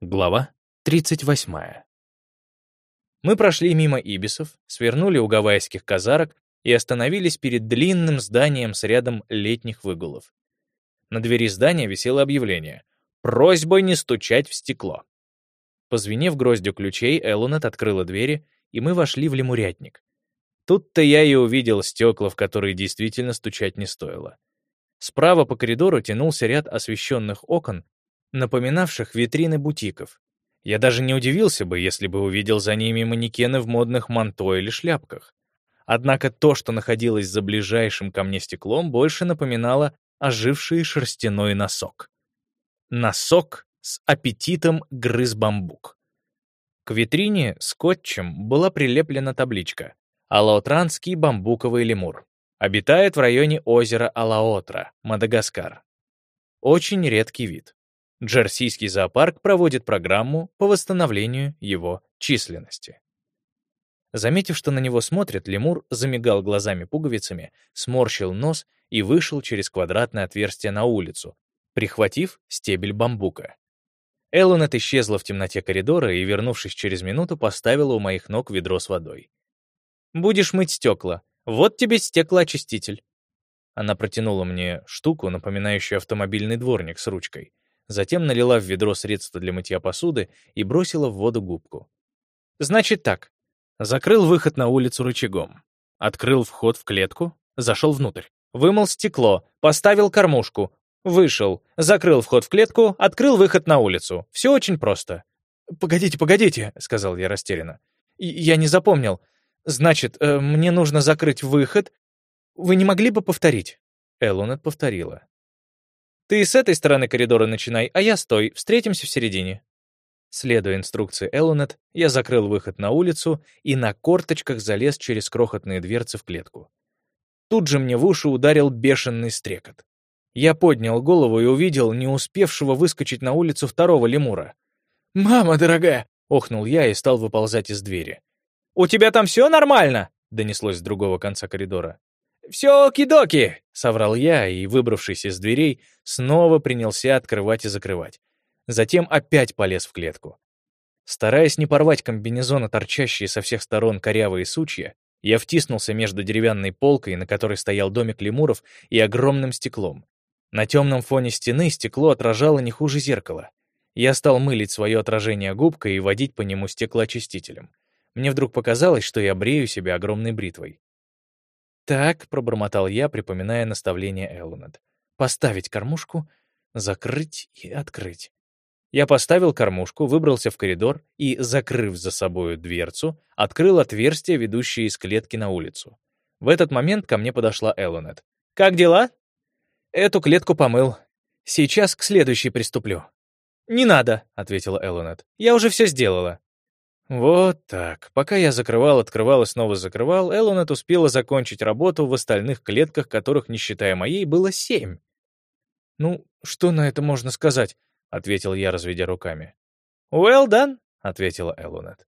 Глава 38. Мы прошли мимо ибисов, свернули у гавайских казарок и остановились перед длинным зданием с рядом летних выгулов. На двери здания висело объявление «Просьба не стучать в стекло». Позвенев гроздью ключей, Элунет открыла двери, и мы вошли в лемурятник. Тут-то я и увидел стекла, в которые действительно стучать не стоило. Справа по коридору тянулся ряд освещенных окон, напоминавших витрины бутиков. Я даже не удивился бы, если бы увидел за ними манекены в модных манто или шляпках. Однако то, что находилось за ближайшим ко мне стеклом, больше напоминало оживший шерстяной носок. Носок с аппетитом грыз бамбук. К витрине скотчем была прилеплена табличка «Алаотранский бамбуковый лемур. Обитает в районе озера Алаотра, Мадагаскар. Очень редкий вид. Джерсийский зоопарк проводит программу по восстановлению его численности». Заметив, что на него смотрят, лемур замигал глазами-пуговицами, сморщил нос и вышел через квадратное отверстие на улицу, прихватив стебель бамбука. Эллонет исчезла в темноте коридора и, вернувшись через минуту, поставила у моих ног ведро с водой. «Будешь мыть стекла. Вот тебе стеклоочиститель». Она протянула мне штуку, напоминающую автомобильный дворник с ручкой. Затем налила в ведро средство для мытья посуды и бросила в воду губку. «Значит так. Закрыл выход на улицу рычагом. Открыл вход в клетку, зашел внутрь. Вымыл стекло, поставил кормушку, вышел, закрыл вход в клетку, открыл выход на улицу. Все очень просто. «Погодите, погодите», — сказал я растерянно. «Я не запомнил. Значит, э, мне нужно закрыть выход. Вы не могли бы повторить?» Элонет повторила. «Ты с этой стороны коридора начинай, а я стой. Встретимся в середине». Следуя инструкции Элонет, я закрыл выход на улицу и на корточках залез через крохотные дверцы в клетку. Тут же мне в уши ударил бешеный стрекот. Я поднял голову и увидел не успевшего выскочить на улицу второго лемура. «Мама дорогая!» — охнул я и стал выползать из двери. «У тебя там все нормально?» — донеслось с другого конца коридора. «Все оки-доки!» — соврал я и, выбравшись из дверей, снова принялся открывать и закрывать. Затем опять полез в клетку. Стараясь не порвать комбинезона, торчащие со всех сторон корявые сучья, я втиснулся между деревянной полкой, на которой стоял домик лемуров, и огромным стеклом. На темном фоне стены стекло отражало не хуже зеркала. Я стал мылить свое отражение губкой и водить по нему стеклоочистителем. Мне вдруг показалось, что я брею себя огромной бритвой. «Так», — пробормотал я, припоминая наставление Эллонет. «Поставить кормушку, закрыть и открыть». Я поставил кормушку, выбрался в коридор и, закрыв за собою дверцу, открыл отверстие, ведущее из клетки на улицу. В этот момент ко мне подошла Эллонет. «Как дела?» «Эту клетку помыл. Сейчас к следующей приступлю». «Не надо», — ответила Эллонет. «Я уже все сделала». Вот так. Пока я закрывал, открывал и снова закрывал, Эллонет успела закончить работу в остальных клетках, которых, не считая моей, было семь. Ну, что на это можно сказать? — ответил я, разведя руками. «Well done», — ответила Элунет.